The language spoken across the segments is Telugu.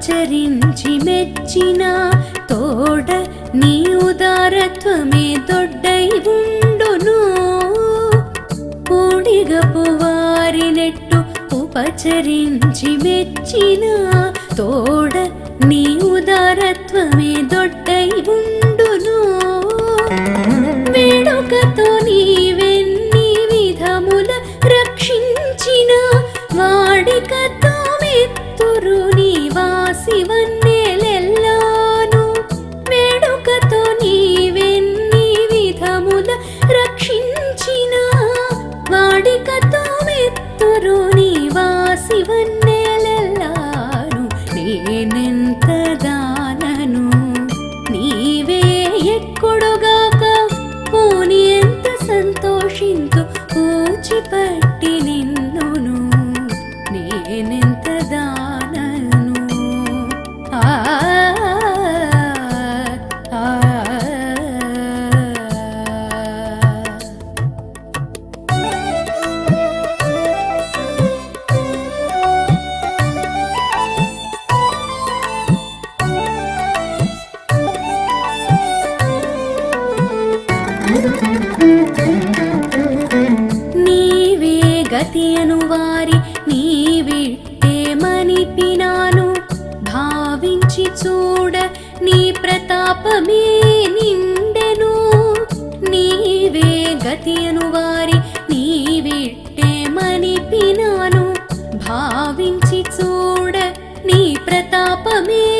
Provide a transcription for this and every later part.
ఆచరించి మెచ్చిన తోడ నీ ఉదారత్వమే దొడ్డై ఉండును. పూడిగపు వారినట్టు ఉపచరించి మెచ్చిన తోడ నీ ఉదారత్వమే దొడ్డై ఉండును. వేడుకతో నీవెన్ని విధముల రక్షించిన వాడికతో మీ 你们。భావించి చూడ నీ ప్రతాపమే.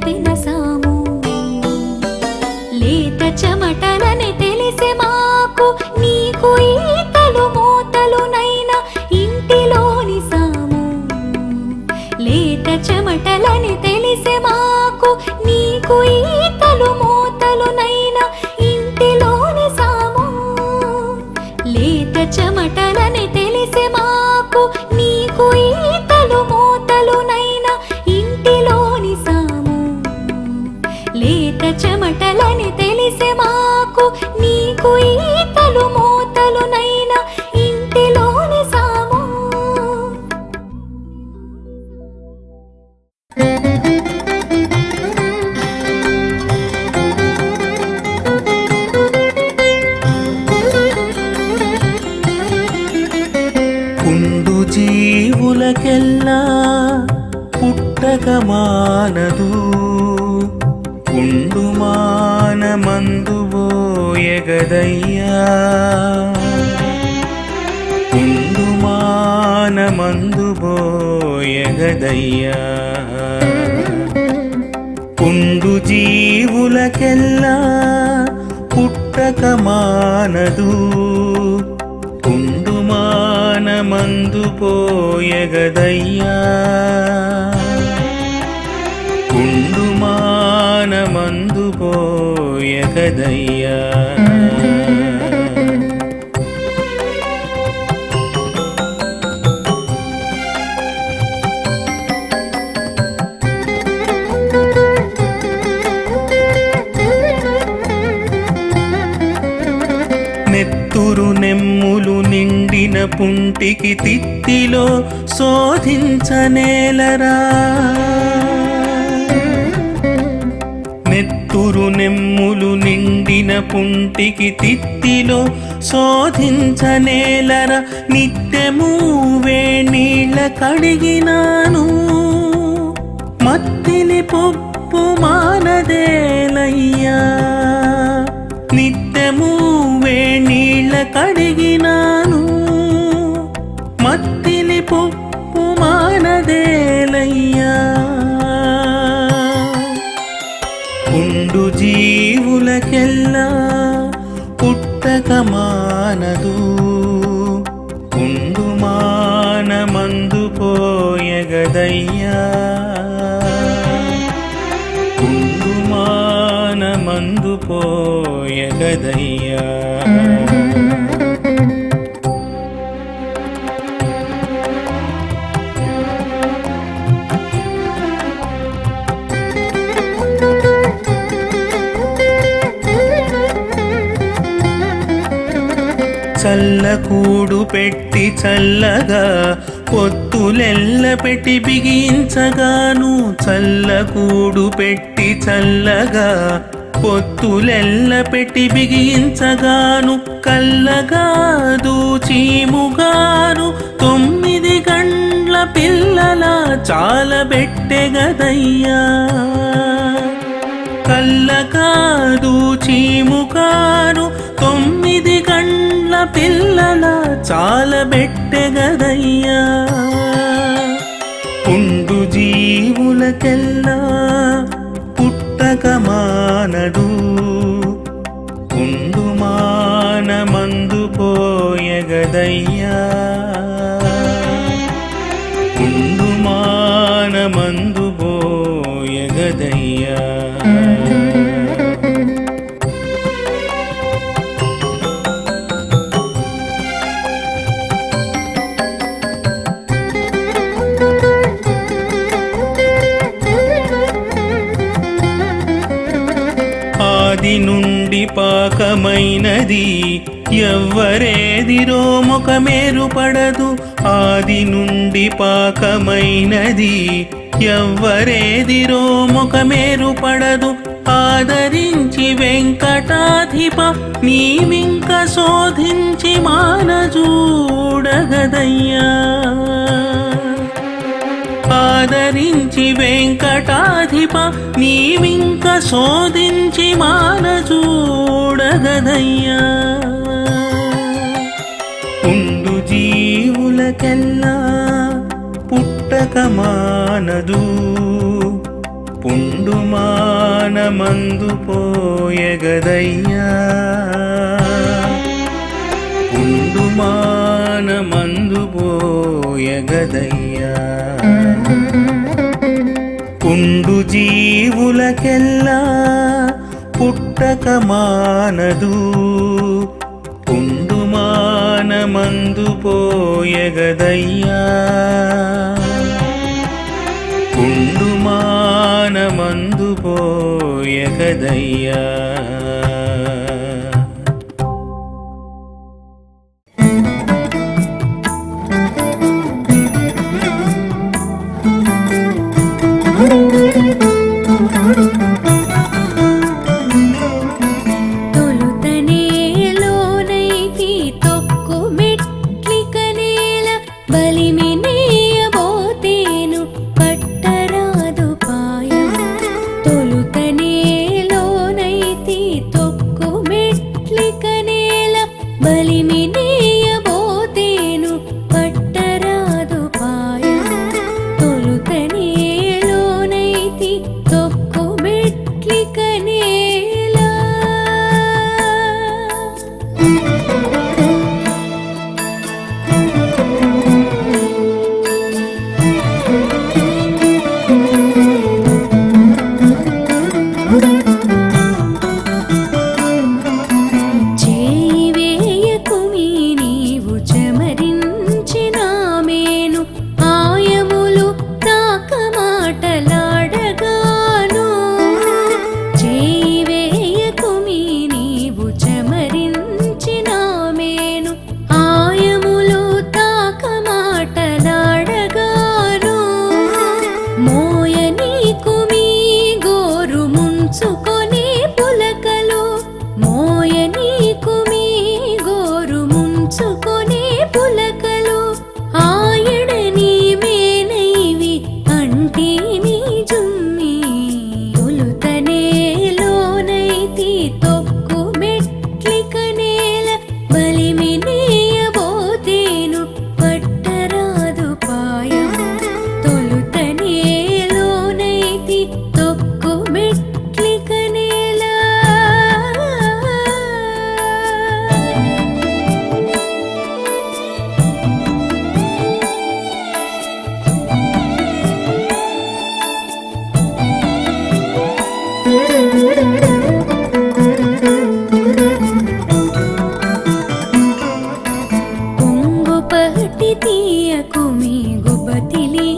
happiness ఉండుమానమందుబోయగదయ్యా పుండు జీవులకెల్లా పుట్టక మానదు. పుండు మానమందు పుండు మానమందు పుంటికి తిత్తిలో శోధించనేలరా. నెత్తురు నెమ్ములు నిండిన పుంటికి తిత్తిలో శోధించనేలరా. నిత్యము వేణీళ్ళ కడిగినాను. మత్తిని పొప్పు మానదేలయ్యా. నిత్యము వేణీళ్ళ కడిగినాను. పొప్పు మానదేలయ్యా ఉండు జీవులకెల్లా పుట్టక మానదు ఉండు మానమందు పోయగదయ్యా. ఉండు మానమందు పోయగదయ్యా. చల్లకూడు పెట్టి చల్లగా పొత్తులెల్ల పెట్టి బిగించగాను చల్లకూడు పెట్టి చల్లగా పొత్తులెల్ల పెట్టి బిగించగాను కల్లగాదు చీముగాను తొమ్మిది గండ్ల పిల్లల చాలబెట్టెగదయ్యా. కళ్ళ కాదు పిల్లల చాలబెట్టెగదయ్యా పుండు జీవులకెల్లా పుట్టక మానడు. ఉండు మానమందు పోయగదయ్యా. పాకమైనది ఎవ్వరేదిరో ముఖమేరు పడదు ఆది నుండి పాకమైనది. ఎవ్వరేదిరో ముఖమేరు పడదు ఆదరించి వెంకటాధిప నీవింక శోధించి మానజూడగదయ్యా. ఆదరించి వెంకటాధిప నీవింక శోధించి మానచూడగదయ్యా ఉండు జీవులకెల్లా పుట్టక మానదు పుండు మానమందు పోయగదయ్యా. పుండు మానమందు పోయగదయ్యా. ఉండు జీవులకెల్లా పుట్టక మానదు ఉండు మానమందు పోయగదయ్యా. ఉండు మానమందు పోయగదయ్యా. బతిలీ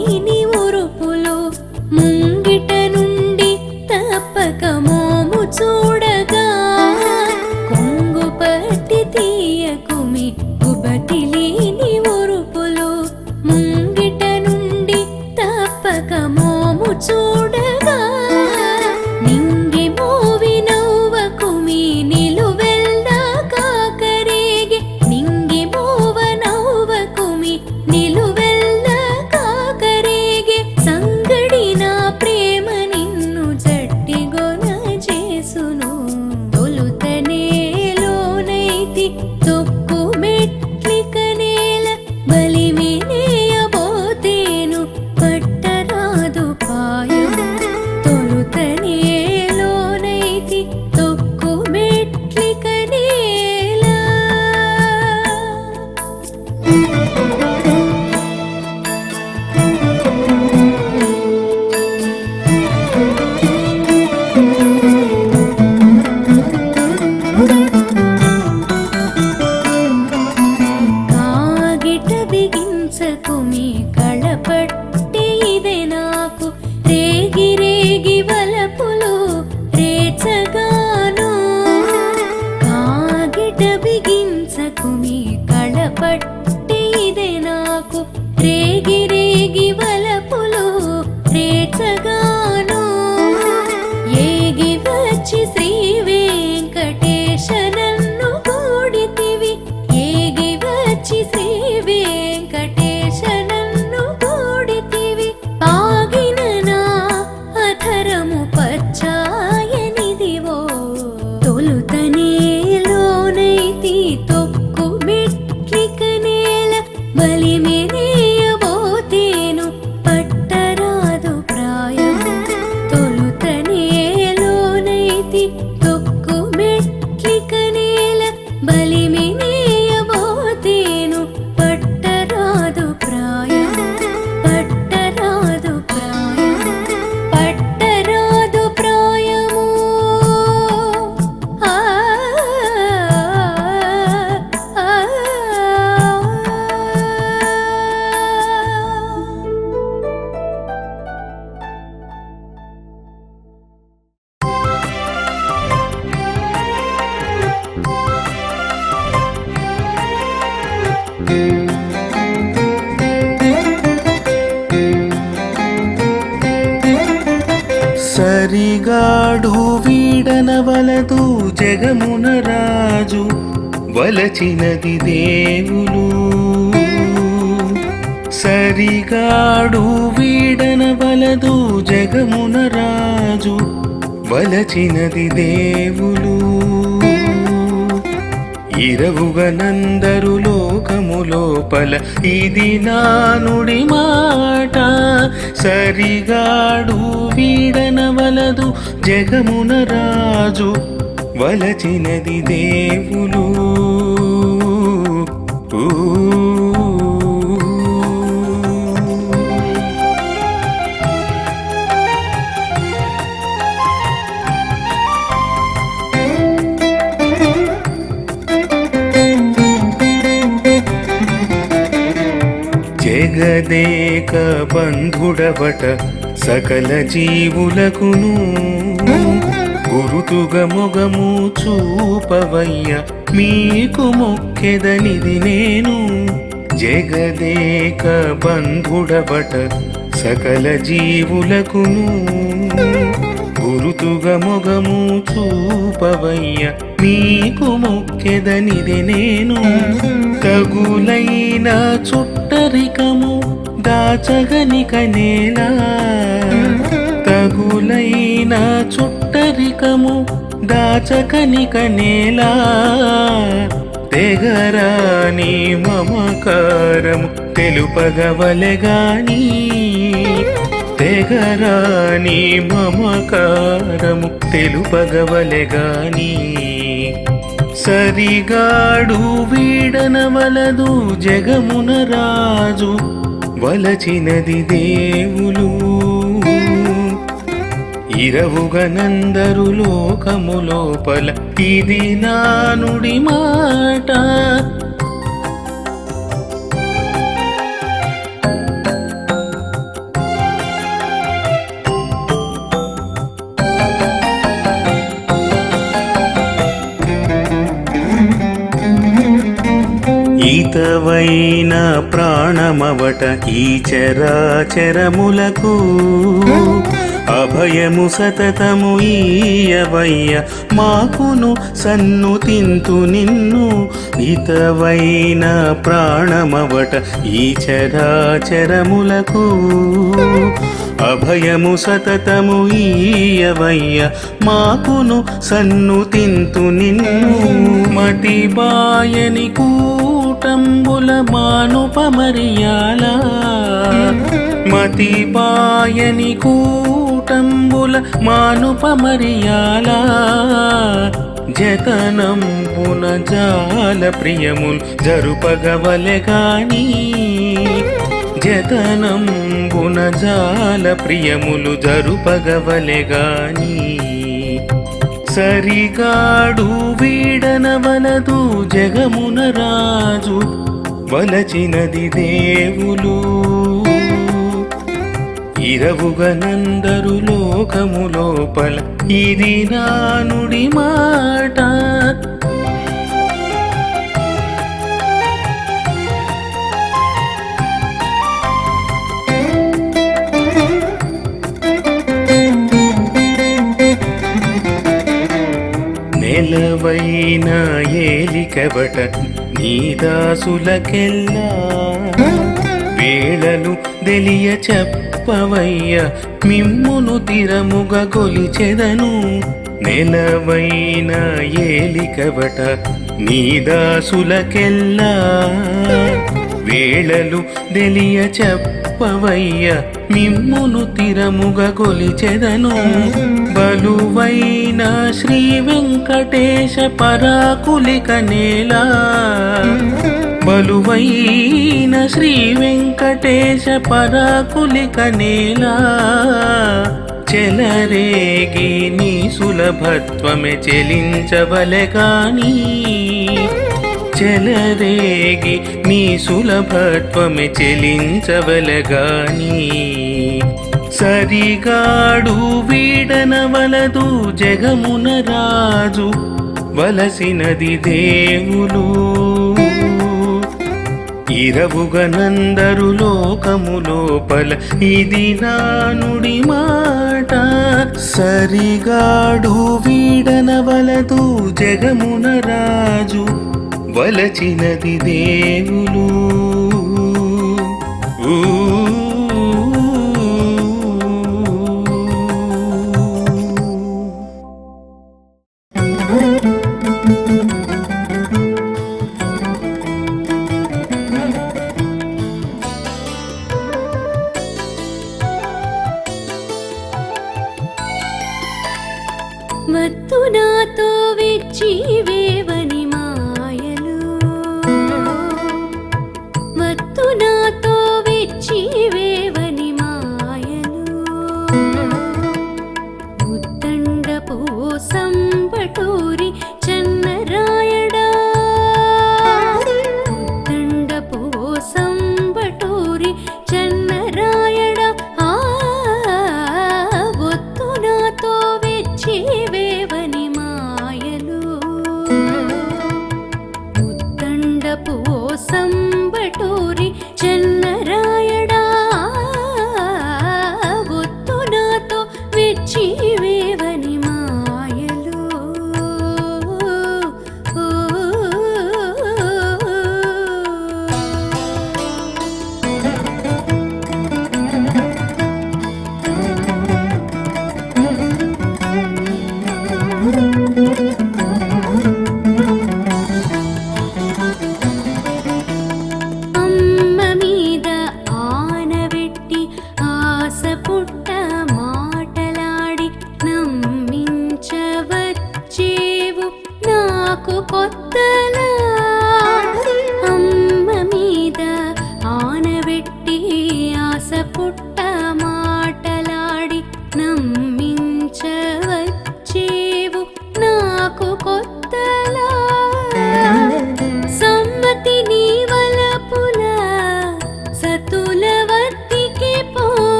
श्री వలచినది దేవులు. జగదేక బంధుడవట సకల జీవులకును. గురుతుగ మొగము చూపవయ్య మీకు మొక్కెదనిది నేను. జగదేక బంధుడబట సకల జీవులకును. గురుతుగా మొగము చూపవయ్య మీకు మొక్కెదనిది నేను. తగులైన చుట్టరికము దాచగనిక నేలా తగులైన చుట్టరికము దాచకనిక నేలా. తెగరాని మమకారము తెలుపగవలెగాని తెగరాని మమకారము తెలుపగవలెగాని సరిగాడు వీడనవలదు జగమున రాజు. వలచినది దేవులు. ఇరవుగనందరు లోకము లోపల ఇది నానుడి మాట. ఈతవైన ప్రాణమవట ఈ చరాచరములకు అభయము సతతము ఈయవయ్య మాకును సన్ను తింతు నిన్ను ఇతవైన ప్రాణమవట ఈ చరాచరములకు. అభయము సతతము ఈయవయ్య మాకును సన్ను తింతు నిన్ను. మతి బాయని కూటంబుల మానుపమరియాల. మతి బాయని కూటంబుల మానుపమరియాల? జతనంబున జాల ప్రియముల్ జరుపగవలె గాని జతనంబున జాల ప్రియములు జరుపగవలె గాని సరిగాడు వీడనవలదు జగమున రాజు వలచినది దేవులు. ఇరవుగనందరు లోకము లోపల ఇది నానుడి మాట. నెలవైన ఏలికబట నీదాసులకెల్లా వేళలు తెలియ చెప్పవయ్య మిమ్మును తిరముగ కొలిచెదను. నెలవైన ఏలికబట నీదాసులకెల్లా వేళలు తెలియ చెప్పవయ్య మిమ్మును తిరముగ కొలిచెదను. బలువైన శ్రీ వెంకటేశ పరాకులిక నేల. బలువైన శ్రీ వెంకటేశ పరాకులిక నేల. చెలరేగి నీ సులభత్వమే చెలించవలె కానీ చెలరేగి నీ సులభత్వమే చెలించవలగాని. సరిగాడు వీడనవలదు జగమున రాజు వలసినది దేవులు. ఇరవుగనందరు లోకము లోపల ఇది నా నుడి మాట. సరిగాడు వీడనవలదు జగమున రాజు వలచినది దేవులు.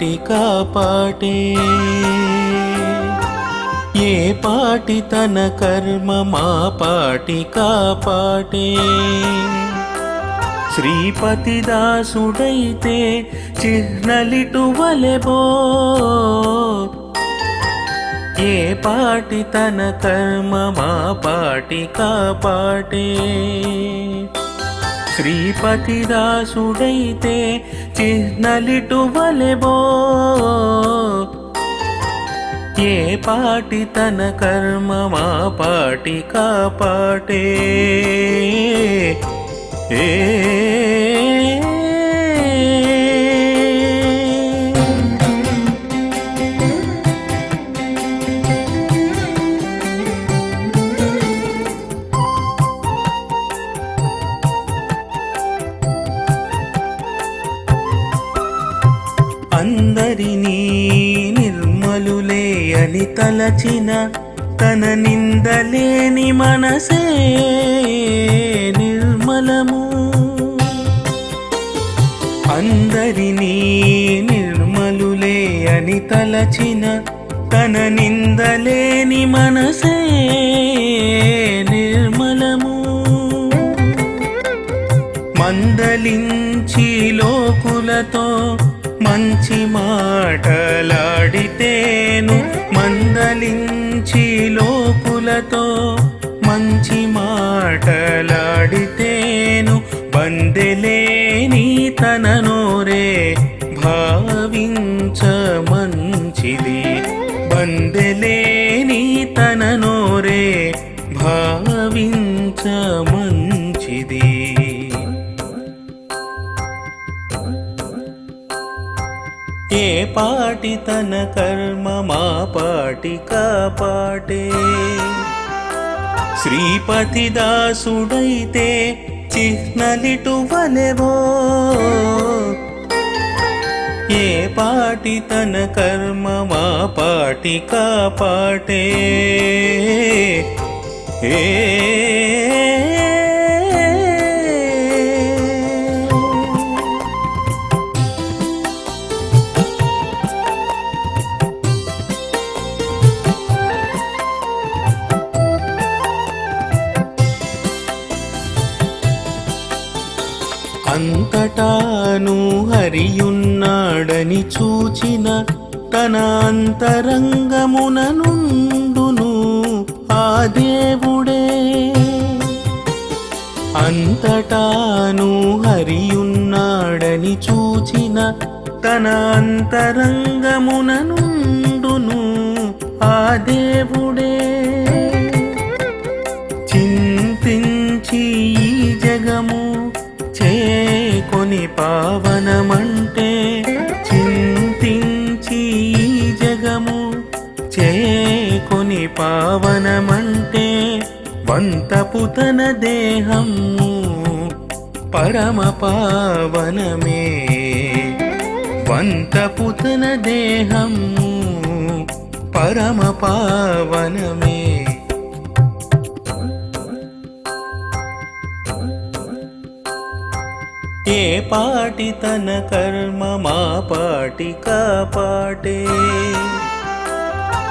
పాటి కాపాటే. ఏ పాటి తన కర్మ మా పాటి కాపాటే. శ్రీపతి దాసుడైతే చిహ్నలిటువలెబో ఏ పాటి తన కర్మ మా పాటి కాపాటే. శ్రీపతి దాసుడైతే పిలిచి నలిటువలెవో ఏ పాటి తన కర్మ మా పాటి కాపాటే? ఏ ఏది తలచిన తన నిందలేని మనసే నిర్మలము. అందరినీ నిర్మలులే అని తలచిన తన నిందలేని మనసే నిర్మలము. మందలించి లోకులతో మంచి మాటలాడితేను మందలించి లోకులతో మంచి మాటలాడితేను బందెలేని తన నోరే భావించ మంచిది. బందెలేని తన నోరే భావించ పాటి తన కర్మ మా పాటి కాపాటే. శ్రీపతి దాసుడైతే చిహ్నలిటు వలెవో. ఏ పాటి తన కర్మ మా పాటి కాపాటే. ఏ తను హరియున్నాడని చూచిన తన అంతరంగమున నుండును ఆ దేవుడే. అంతటాను హరియున్నాడని చూచిన తన అంతరంగమున నుండును ఆ దేవుడే. చేకొని పావనమంటే చింతించి జగము చేకొని పావనమంటే వంతపు తన దేహము పరమ పావనమే. వంతపు తన దేహము పరమ పావనమే. ఏ పాటి తన కర్మ మా పాటి కాపాటే.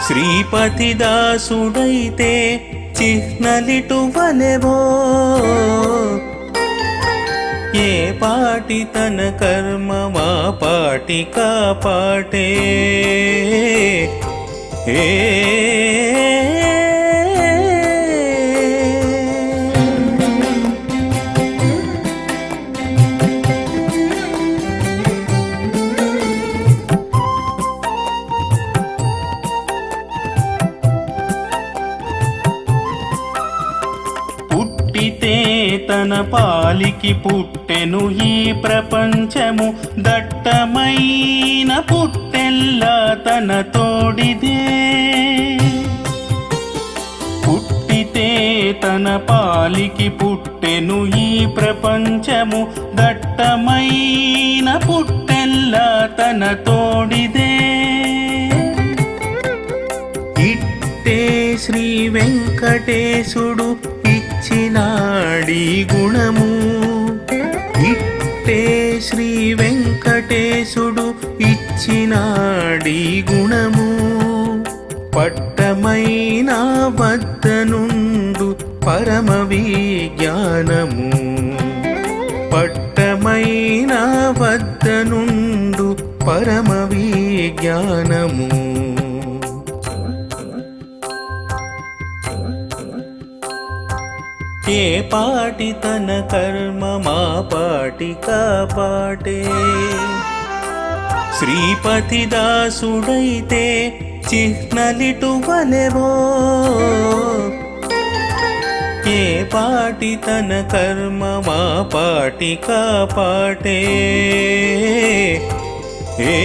శ్రీపతి దాసుడైతే చిహ్నలిటువలెవో ఏ పాటి తన కర్మ మా పాటి కాపాటే. ఏ తన పాలికి పుట్టెను ఈ ప్రపంచము. దట్టమైన పుట్టెల్లా తన తోడిదే. పుట్టితే తన పాలికి పుట్టెను ఈ ప్రపంచము. దట్టమైన పుట్టెల్లా తన తోడిదే. ఇట్టే శ్రీ వెంకటేశుడు నాడి గుణము. ఇట్టే శ్రీ వెంకటేశుడు ఇచ్చినాడి గుణము. పట్టమైన వద్దనుండు పరమ విజ్ఞానము. పట్టమైన వద్దనుండు పరమ విజ్ఞానము. ఏ పాటి తన కర్మ మా పాటి కాపాటే. శ్రీపతి దాసుడైతే చిహ్నలిటు వలెవో ఏ పాటి తన కర్మ మా పాటి కాపాటే. ఏ